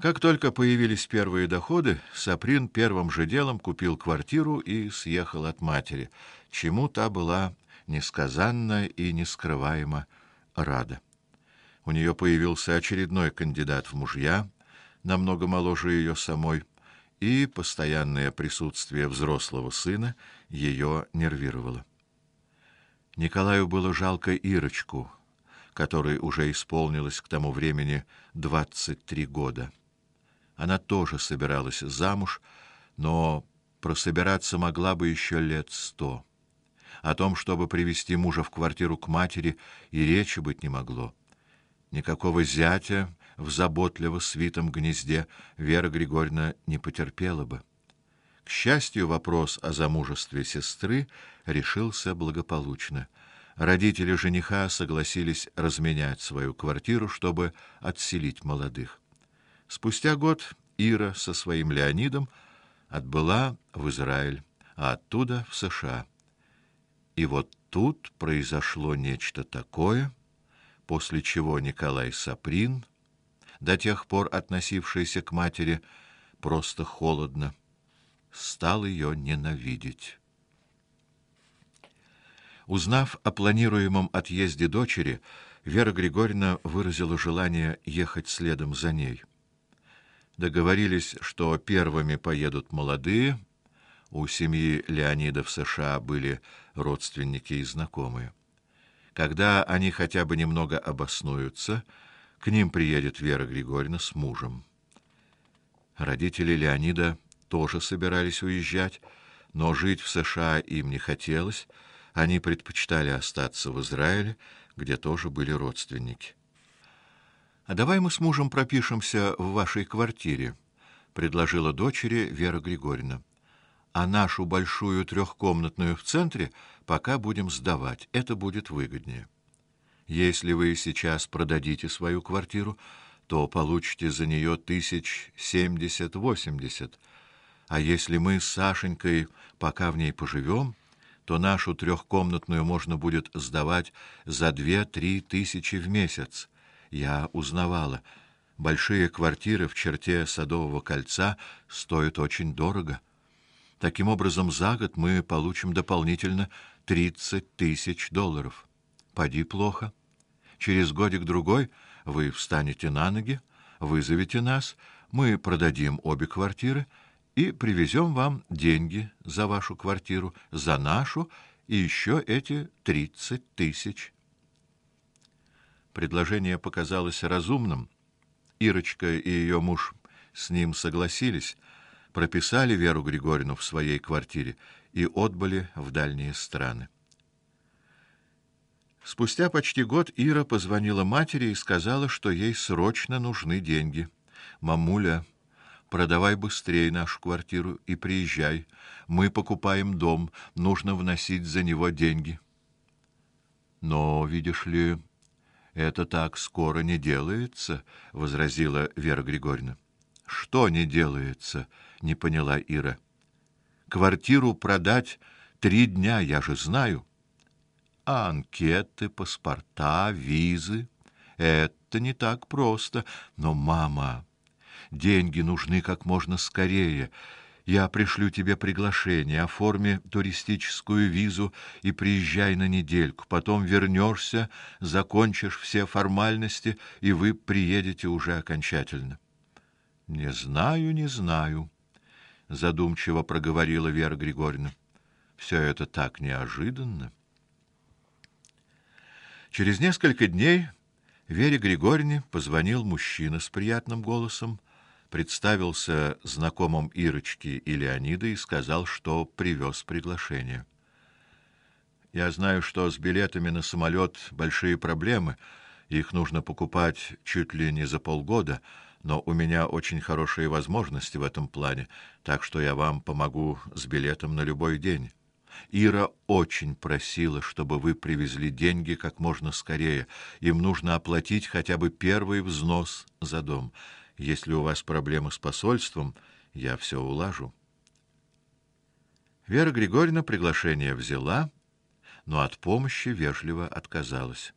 Как только появились первые доходы, Саприн первым же делом купил квартиру и съехал от матери, чему та была несказанно и нескрываемо рада. У нее появился очередной кандидат в мужья, намного моложе ее самой, и постоянное присутствие взрослого сына ее нервировало. Николаю было жалко Ирочку, которой уже исполнилось к тому времени двадцать три года. Она тоже собиралась замуж, но прособираться могла бы еще лет сто. О том, чтобы привести мужа в квартиру к матери, и речи быть не могло. Никакого зятя в заботливо свитом гнезде Вера Григорьевна не потерпела бы. К счастью, вопрос о замужестве сестры решился благополучно. Родители жениха согласились разменять свою квартиру, чтобы отселить молодых. Спустя год Ира со своим Леонидом отбыла в Израиль, а оттуда в США. И вот тут произошло нечто такое, после чего Николай Саприн, до тех пор относившийся к матери просто холодно, стал ее ненавидеть. Узнав о планируемом отъезде дочери, Вера Григорьевна выразила желание ехать следом за ней. Договорились, что первыми поедут молодые. У семьи Леонида в США были родственники и знакомые. Когда они хотя бы немного обоснуются, к ним приедет Вера Григорьевна с мужем. Родители Леонида тоже собирались уезжать, но жить в США им не хотелось. Они предпочитали остаться в Израиле, где тоже были родственники. А давай мы с мужем пропишемся в вашей квартире, предложила дочери Вера Григорьевна. А нашу большую трехкомнатную в центре пока будем сдавать. Это будет выгоднее. Если вы сейчас продадите свою квартиру, то получите за нее тысяч семьдесят-восемьдесят. А если мы с Сашенькой пока в ней поживем, то нашу трехкомнатную можно будет сдавать за две-три тысячи в месяц я узнавала. Большие квартиры в черте Садового кольца стоят очень дорого. Таким образом, за год мы получим дополнительно тридцать тысяч долларов. Поди плохо. Через годик-другой вы встанете на ноги, вызовете нас, мы продадим обе квартиры и привезем вам деньги за вашу квартиру, за нашу и еще эти тридцать тысяч. Предложение показалось разумным. Ирочка и ее муж с ним согласились, прописали Веру Григорьевну в своей квартире и отбыли в дальние страны. Спустя почти год Ира позвонила матери и сказала, что ей срочно нужны деньги. Мамуля, продавай быстрее нашу квартиру и приезжай. Мы покупаем дом, нужно вносить за него деньги. Но, видишь ли, это так скоро не делается, возразила Вера Григорьевна. Что не делается? не поняла Ира. Квартиру продать три дня, я же знаю. А анкеты, паспорта, визы это не так просто, но мама, деньги нужны как можно скорее. Я пришлю тебе приглашение, оформи туристическую визу и приезжай на недельку. Потом вернешься, закончишь все формальности, и вы приедете уже окончательно. Не знаю, не знаю, задумчиво проговорила Вера Григорьевна. Все это так неожиданно. Через несколько дней Вере Григорьевне позвонил мужчина с приятным голосом представился знакомым Ирочки и Леонида и сказал, что привез приглашение. Я знаю, что с билетами на самолет большие проблемы, их нужно покупать чуть ли не за полгода, но у меня очень хорошие возможности в этом плане, так что я вам помогу с билетом на любой день. Ира очень просила, чтобы вы привезли деньги как можно скорее. Им нужно оплатить хотя бы первый взнос за дом. Если у вас проблемы с посольством, я все улажу. Вера Григорьевна приглашение взяла, но от помощи вежливо отказалась.